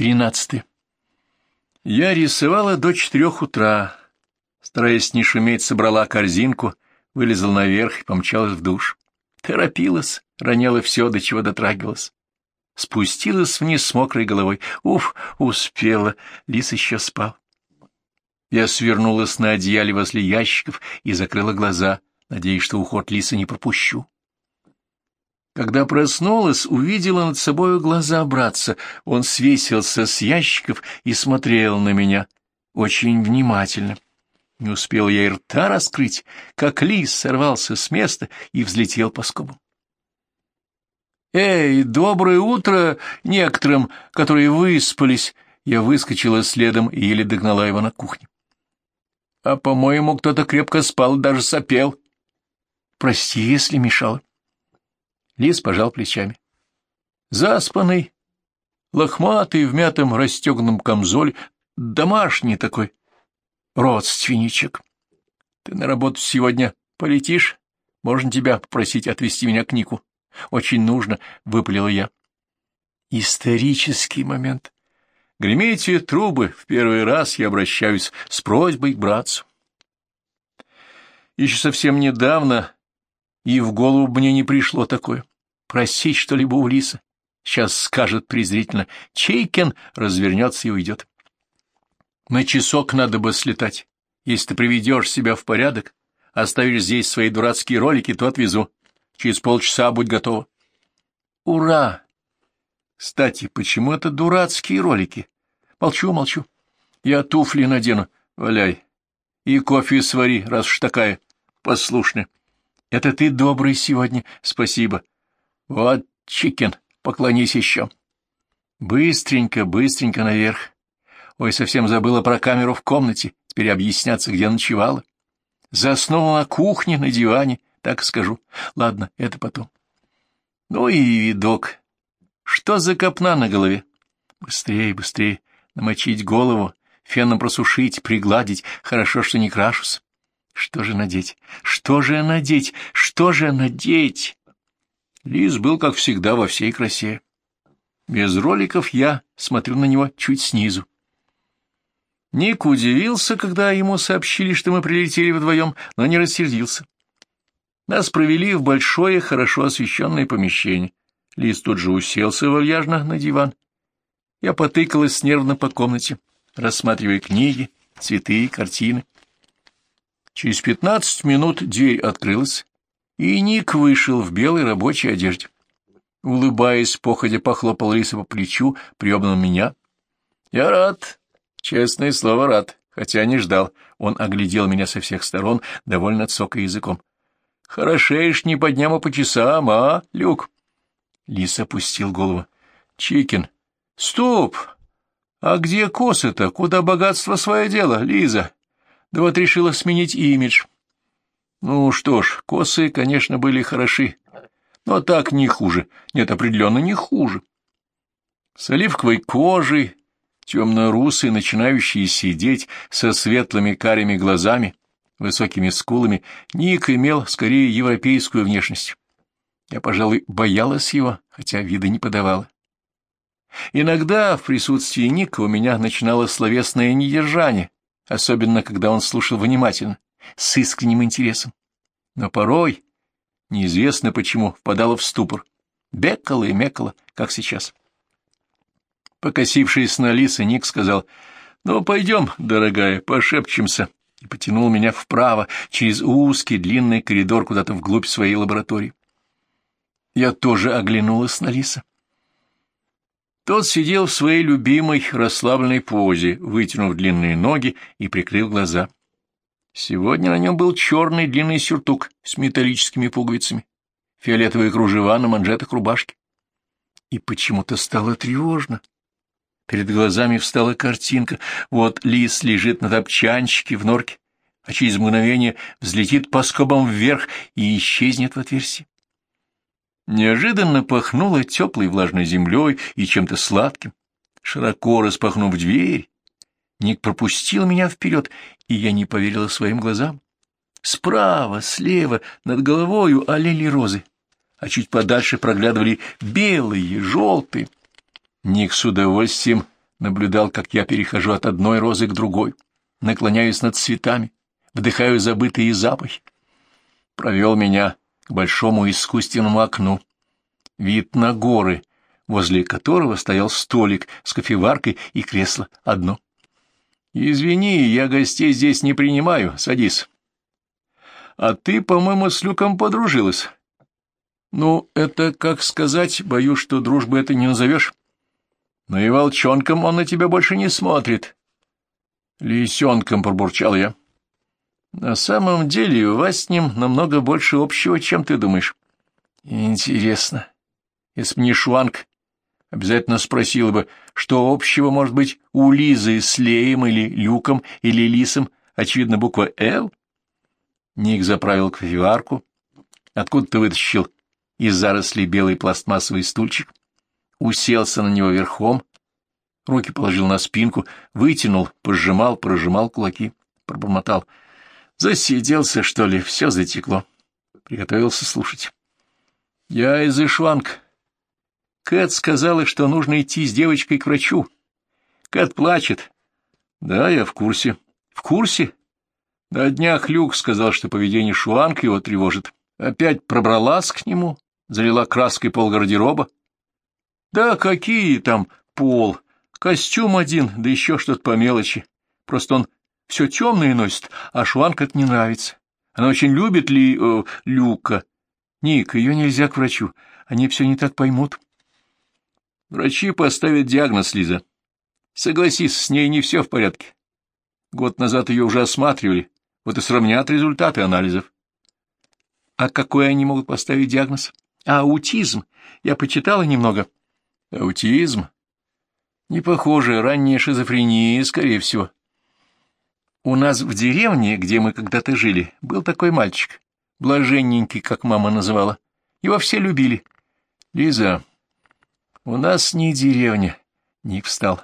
Тринадцатый. Я рисовала до четырех утра. Стараясь не шуметь, собрала корзинку, вылезла наверх и помчалась в душ. Торопилась, роняла все, до чего дотрагивалась. Спустилась вниз с мокрой головой. Уф, успела, лис еще спал. Я свернулась на одеяле возле ящиков и закрыла глаза, надеясь, что уход лиса не пропущу. Когда проснулась, увидела над собою глаза братца. Он свесился с ящиков и смотрел на меня очень внимательно. Не успел я и рта раскрыть, как лис сорвался с места и взлетел по скобу. «Эй, доброе утро некоторым, которые выспались!» Я выскочила следом и еле догнала его на кухне. «А, по-моему, кто-то крепко спал, даже сопел». «Прости, если мешала». Лис пожал плечами. Заспанный, лохматый, в мятом расстегнутом камзоле, домашний такой, родственничек. Ты на работу сегодня полетишь? Можно тебя попросить отвезти меня к Нику? Очень нужно, — выпалила я. Исторический момент. Гремите трубы, в первый раз я обращаюсь с просьбой к братцу. Еще совсем недавно и в голову мне не пришло такое. Просить что-либо у лиса. Сейчас скажет презрительно. Чейкин развернется и уйдет. На часок надо бы слетать. Если ты приведешь себя в порядок, оставишь здесь свои дурацкие ролики, то отвезу. Через полчаса будь готова. Ура! Кстати, почему это дурацкие ролики? Молчу, молчу. Я туфли надену. Валяй. И кофе свари, раз уж такая послушная. Это ты добрый сегодня, спасибо. Вот, Чикен, поклонись еще. Быстренько, быстренько наверх. Ой, совсем забыла про камеру в комнате, теперь объясняться, где ночевала. Заснула на кухне, на диване, так скажу. Ладно, это потом. Ну и видок. Что за копна на голове? Быстрее, быстрее. Намочить голову, феном просушить, пригладить. Хорошо, что не крашусь. Что же надеть? Что же надеть? Что же надеть? Лис был, как всегда, во всей красе. Без роликов я смотрю на него чуть снизу. Ник удивился, когда ему сообщили, что мы прилетели вдвоем, но не рассердился. Нас провели в большое, хорошо освещенное помещение. Лис тут же уселся вальяжно на диван. Я потыкалась нервно по комнате, рассматривая книги, цветы, картины. Через пятнадцать минут дверь открылась, и Ник вышел в белой рабочей одежде. Улыбаясь, походя похлопал Лиса по плечу, приобнял меня. — Я рад, честное слово, рад, хотя не ждал. Он оглядел меня со всех сторон, довольно цокая языком. — Хорошеешь не по дням, а по часам, а, Люк? Лис опустил голову. — Чикин. — Стоп! А где косы-то? Куда богатство свое дело, Лиза? Да вот решила сменить имидж. Ну что ж, косы, конечно, были хороши, но так не хуже. Нет, определенно не хуже. С оливковой кожей, темно-русый, начинающий сидеть, со светлыми карими глазами, высокими скулами, Ник имел скорее европейскую внешность. Я, пожалуй, боялась его, хотя вида не подавала. Иногда в присутствии Ника у меня начиналось словесное недержание, особенно когда он слушал внимательно, с искренним интересом. Но порой, неизвестно почему, впадала в ступор, бекала и мекала, как сейчас. Покосившись на Лиса, Ник сказал, «Ну, пойдем, дорогая, пошепчемся», и потянул меня вправо, через узкий длинный коридор куда-то вглубь своей лаборатории. Я тоже оглянулась на Лиса. Тот сидел в своей любимой расслабленной позе, вытянув длинные ноги и прикрыл глаза. Сегодня на нем был черный длинный сюртук с металлическими пуговицами, фиолетовые кружева на манжетах рубашки. И почему-то стало тревожно. Перед глазами встала картинка. Вот лис лежит на топчанчике в норке, а через мгновение взлетит по скобам вверх и исчезнет в отверстии. Неожиданно пахнуло теплой влажной землей и чем-то сладким. Широко распахнув дверь, Ник пропустил меня вперед, и я не поверила своим глазам. Справа, слева, над головою олели розы, а чуть подальше проглядывали белые, желтые. Ник с удовольствием Наблюдал, как я перехожу от одной розы к другой, наклоняюсь над цветами, вдыхаю забытые запахи. Провел меня к большому искусственному окну. Вид на горы, возле которого стоял столик с кофеваркой и кресло одно. «Извини, я гостей здесь не принимаю, садись». «А ты, по-моему, с Люком подружилась». «Ну, это, как сказать, боюсь, что дружбы это не назовешь. Но и волчонком он на тебя больше не смотрит». «Лисенком», — пробурчал я. «На самом деле у вас с ним намного больше общего, чем ты думаешь». «Интересно. Если бы не Шуанг, обязательно спросила бы, что общего может быть у Лизы с Леем или Люком или Лисом, очевидно, буква «Л». Ник заправил кофеварку. Откуда ты вытащил из зарослей белый пластмассовый стульчик? Уселся на него верхом, руки положил на спинку, вытянул, пожимал, прожимал кулаки, пробормотал. Засиделся, что ли, все затекло. Приготовился слушать. Я из Ишванг, Кэт сказала, что нужно идти с девочкой к врачу. Кэт плачет. Да, я в курсе. В курсе? На днях Люк сказал, что поведение Шуанг его тревожит. Опять пробралась к нему, залила краской пол гардероба. Да какие там пол? Костюм один, да еще что-то по мелочи. Просто он все темное носит, а Шуанг это не нравится. Она очень любит ли э, Люка. Ник, ее нельзя к врачу, они все не так поймут. Врачи поставят диагноз, Лиза. Согласись, с ней не все в порядке. Год назад ее уже осматривали, вот и сравнят результаты анализов. А какой они могут поставить диагноз? А аутизм? Я почитала немного. Аутизм? Не похоже, ранняя шизофрения, скорее всего. У нас в деревне, где мы когда-то жили, был такой мальчик, блаженненький, как мама называла. Его все любили. Лиза, у нас не деревня. Ник встал.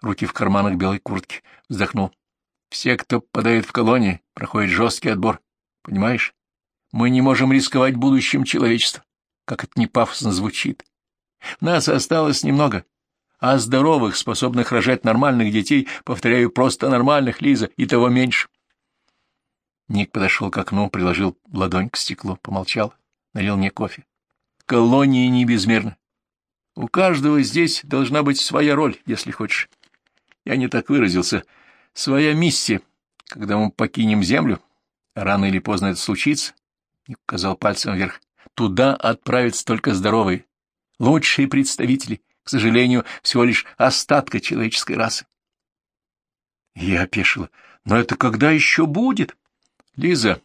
Руки в карманах белой куртки. Вздохнул. Все, кто попадает в колонии, проходят жесткий отбор. Понимаешь? Мы не можем рисковать будущим человечества. Как это не пафосно звучит. Нас осталось немного. А здоровых, способных рожать нормальных детей, повторяю, просто нормальных, Лиза, и того меньше. Ник подошел к окну, приложил ладонь к стеклу, помолчал, налил мне кофе. Колонии не безмерны. У каждого здесь должна быть своя роль, если хочешь. Я не так выразился. Своя миссия. Когда мы покинем землю, рано или поздно это случится, и указал пальцем вверх, туда отправятся только здоровые, лучшие представители, к сожалению, всего лишь остатка человеческой расы. Я опешила. Но это когда еще будет? Лиза,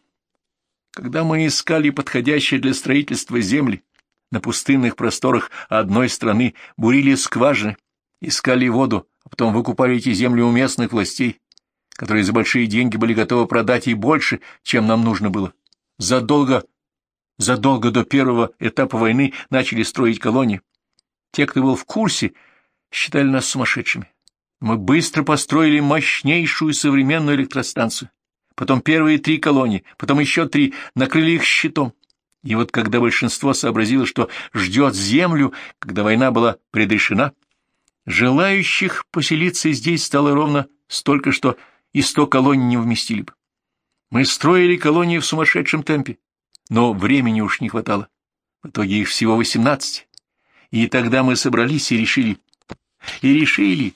когда мы искали подходящие для строительства земли, на пустынных просторах одной страны бурили скважины, искали воду, а потом выкупали эти земли у местных властей, которые за большие деньги были готовы продать и больше, чем нам нужно было. Задолго, задолго до первого этапа войны начали строить колонии. Те, кто был в курсе, считали нас сумасшедшими. Мы быстро построили мощнейшую современную электростанцию. Потом первые три колонии, потом еще три, накрыли их щитом. И вот когда большинство сообразило, что ждет землю, когда война была предрешена, желающих поселиться здесь стало ровно столько, что и сто колоний не вместили бы. Мы строили колонии в сумасшедшем темпе, но времени уж не хватало. В итоге их всего восемнадцать. И тогда мы собрались и решили. И решили.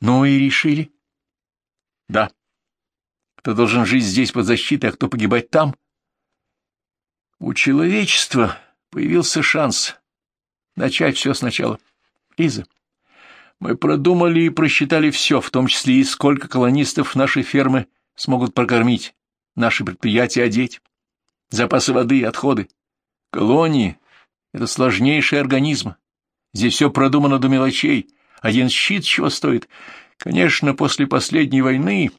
Ну и решили. Да. Кто должен жить здесь под защитой, а кто погибать там — у человечества появился шанс начать все сначала. Лиза, мы продумали и просчитали все, в том числе и сколько колонистов нашей фермы смогут прокормить, наши предприятия одеть, запасы воды и отходы. Колонии — это сложнейший организм. Здесь все продумано до мелочей. Один щит чего стоит. Конечно, после последней войны...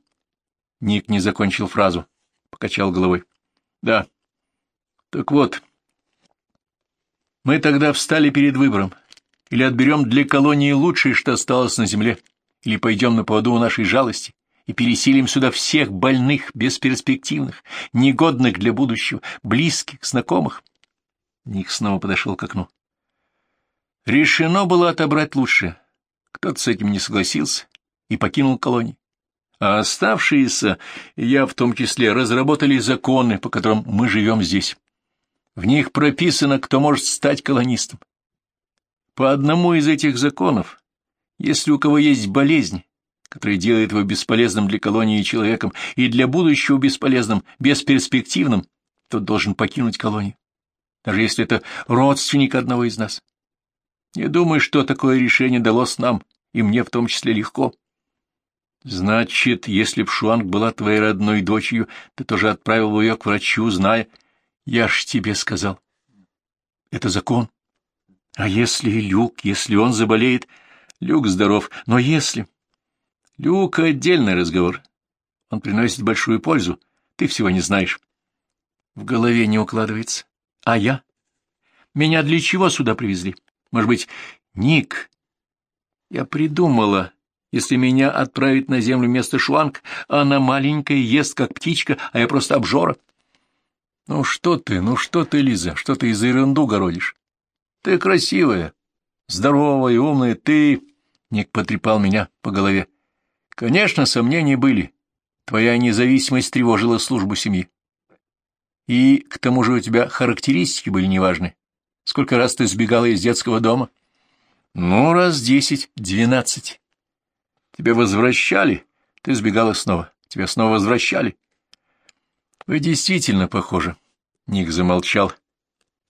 Ник не закончил фразу, покачал головой. Да, так вот, мы тогда встали перед выбором. Или отберем для колонии лучшее, что осталось на земле, или пойдем на поводу нашей жалости и пересилим сюда всех больных, бесперспективных, негодных для будущего, близких, знакомых. Ник снова подошел к окну. Решено было отобрать лучшее. Кто-то с этим не согласился и покинул колонию. А оставшиеся, я в том числе, разработали законы, по которым мы живем здесь. В них прописано, кто может стать колонистом. По одному из этих законов, если у кого есть болезнь, которая делает его бесполезным для колонии человеком и для будущего бесполезным, бесперспективным, тот должен покинуть колонию, даже если это родственник одного из нас. Не думаю, что такое решение далось нам, и мне в том числе легко. Значит, если б Шуанг была твоей родной дочерью, ты тоже отправил бы ее к врачу, зная... Я ж тебе сказал. Это закон. А если Люк, если он заболеет? Люк здоров, но если... Люк — отдельный разговор. Он приносит большую пользу. Ты всего не знаешь. В голове не укладывается. А я? Меня для чего сюда привезли? Может быть, Ник? Я придумала, если меня отправить на землю вместо Шуанг, она маленькая, ест как птичка, а я просто обжора. Ну что ты, ну что ты, Лиза, что ты из ерунду городишь? Ты красивая, здоровая и умная, ты... Ник потрепал меня по голове. Конечно, сомнения были. Твоя независимость тревожила службу семьи. И к тому же у тебя характеристики были неважны. Сколько раз ты сбегала из детского дома? Ну, раз десять, двенадцать. Тебя возвращали, ты сбегала снова. Тебя снова возвращали. Вы действительно похожи. Ник замолчал,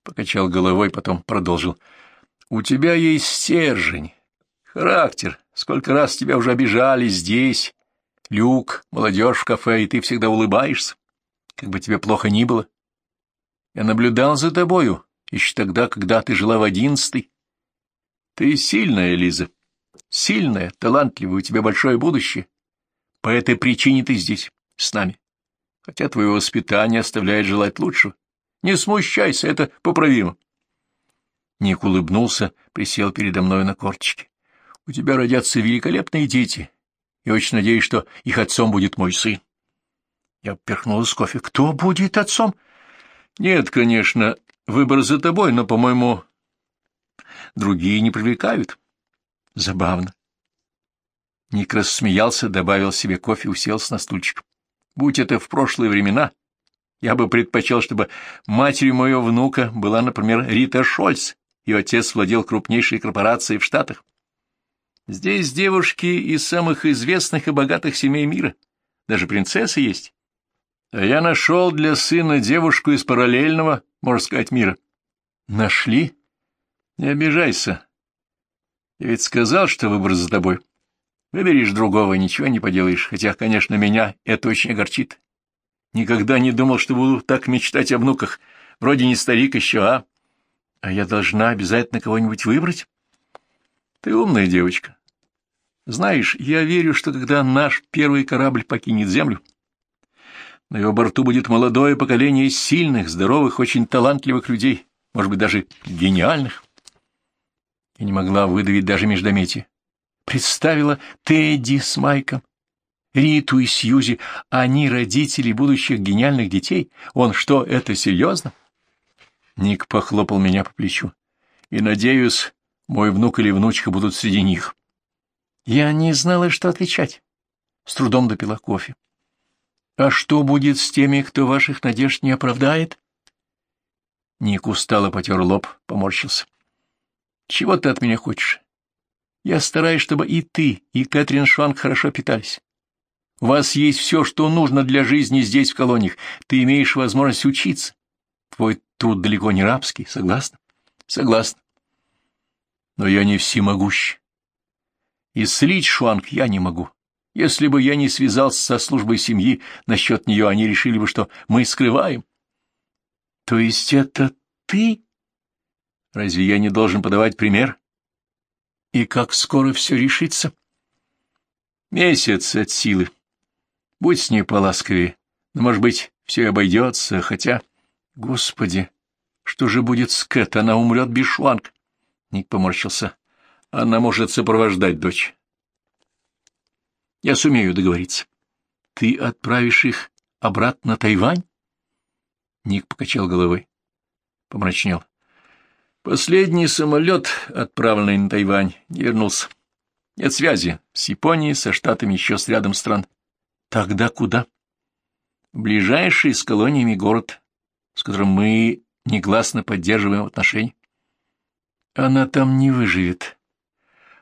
покачал головой, потом продолжил. У тебя есть стержень, характер. Сколько раз тебя уже обижали здесь. Люк, молодежь в кафе, и ты всегда улыбаешься как бы тебе плохо ни было. Я наблюдал за тобою еще тогда, когда ты жила в одиннадцатой. Ты сильная, Лиза, сильная, талантливая, у тебя большое будущее. По этой причине ты здесь, с нами. Хотя твое воспитание оставляет желать лучшего. Не смущайся, это поправимо. Ник улыбнулся, присел передо мной на корточки. У тебя родятся великолепные дети. Я очень надеюсь, что их отцом будет мой сын. Я перхнул из кофе. Кто будет отцом? Нет, конечно, выбор за тобой, но, по-моему, другие не привлекают. Забавно. Ник рассмеялся, добавил себе кофе, уселся на стульчик. Будь это в прошлые времена, я бы предпочел, чтобы матерью моего внука была, например, Рита Шольц, ее отец владел крупнейшей корпорацией в Штатах. Здесь девушки из самых известных и богатых семей мира. Даже принцессы есть. А я нашел для сына девушку из параллельного, можно сказать, мира. Нашли? Не обижайся. Я ведь сказал, что выбор за тобой. Выберешь другого, ничего не поделаешь, хотя, конечно, меня это очень огорчит. Никогда не думал, что буду так мечтать о внуках. Вроде не старик еще, а? А я должна обязательно кого-нибудь выбрать? Ты умная девочка. Знаешь, я верю, что когда наш первый корабль покинет Землю, на его борту будет молодое поколение сильных, здоровых, очень талантливых людей, может быть, даже гениальных. Я не могла выдавить даже междометие. Представила Тедди с Майком, Риту и Сьюзи, они родители будущих гениальных детей. Он что, это серьезно? Ник похлопал меня по плечу. И, надеюсь, мой внук или внучка будут среди них. Я не знала, что отвечать. С трудом допила кофе. А что будет с теми, кто ваших надежд не оправдает? Ник устало потер лоб, поморщился. Чего ты от меня хочешь? Я стараюсь, чтобы и ты, и Кэтрин Шванг хорошо питались. У вас есть все, что нужно для жизни здесь, в колониях. Ты имеешь возможность учиться. Твой труд далеко не рабский, согласна? Согласна. Но я не всемогущ. И слить Шуанг я не могу. Если бы я не связался со службой семьи, насчет нее они решили бы, что мы скрываем. — То есть это ты? Разве я не должен подавать пример? И как скоро все решится? — Месяц от силы. Будь с ней поласковее. Но, может быть, все обойдется, хотя... Господи, что же будет с Кэт? Она умрет без шланг. Ник поморщился. Она может сопровождать дочь. Я сумею договориться. Ты отправишь их обратно на Тайвань? Ник покачал головой. Помрачнел. Последний самолет, отправленный на Тайвань, не вернулся. Нет связи с Японией, со Штатами, еще с рядом стран. Тогда куда? Ближайший с колониями город, с которым мы негласно поддерживаем отношения. Она там не выживет.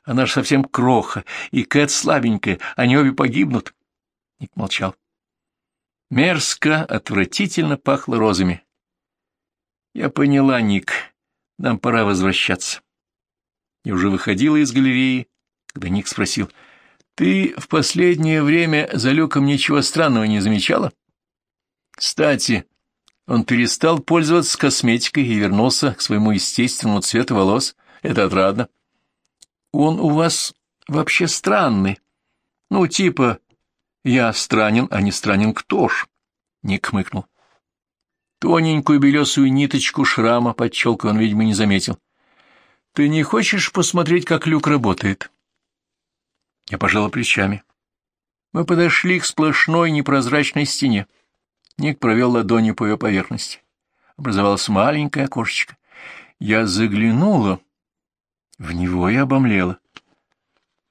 Она же совсем кроха, и Кэт слабенькая, они обе погибнут. Ник молчал. Мерзко, отвратительно пахло розами. Я поняла, Ник, нам пора возвращаться. Я уже выходила из галереи, когда Ник спросил, «Ты в последнее время за Люком ничего странного не замечала?» «Кстати, он перестал пользоваться косметикой и вернулся к своему естественному цвету волос. Это отрадно. Он у вас вообще странный. Ну, типа, я странен, а не странен кто ж? Ник хмыкнул. Тоненькую белесую ниточку шрама под челкой он, видимо, не заметил. Ты не хочешь посмотреть, как люк работает? Я пожала плечами. Мы подошли к сплошной непрозрачной стене. Ник провел ладонью по ее поверхности. Образовалось маленькое окошечко. Я заглянула в него и обомлела.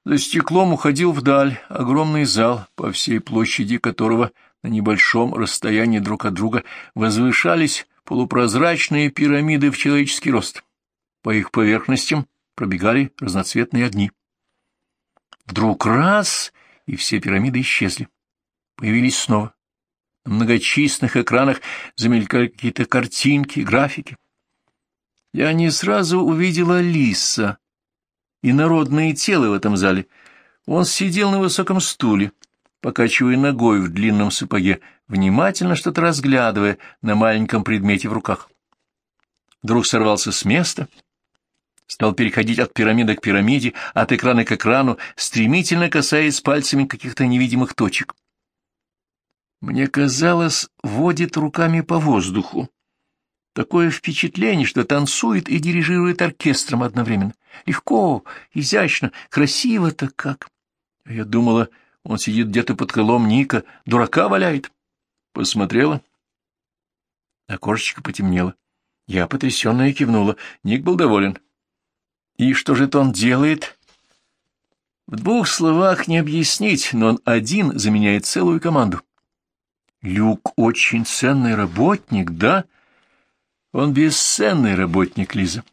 За стеклом уходил вдаль огромный зал, по всей площади которого на небольшом расстоянии друг от друга возвышались полупрозрачные пирамиды в человеческий рост. По их поверхностям пробегали разноцветные огни. Вдруг раз — и все пирамиды исчезли. Появились снова. На многочисленных экранах замелькали какие-то картинки, графики. Я не сразу увидела лиса и народное тело в этом зале. Он сидел на высоком стуле, покачивая ногой в длинном сапоге, внимательно что-то разглядывая на маленьком предмете в руках. Вдруг сорвался с места, стал переходить от пирамиды к пирамиде, от экрана к экрану, стремительно касаясь пальцами каких-то невидимых точек. Мне казалось, водит руками по воздуху. Такое впечатление, что танцует и дирижирует оркестром одновременно. Легко, изящно, красиво-то как. Я думала, он сидит где-то под крылом Ника, дурака валяет. Посмотрела. Окошечко потемнело. Я потрясенно кивнула. Ник был доволен. И что же это он делает? В двух словах не объяснить, но он один заменяет целую команду. Люк очень ценный работник, да? Он бесценный работник, Лиза.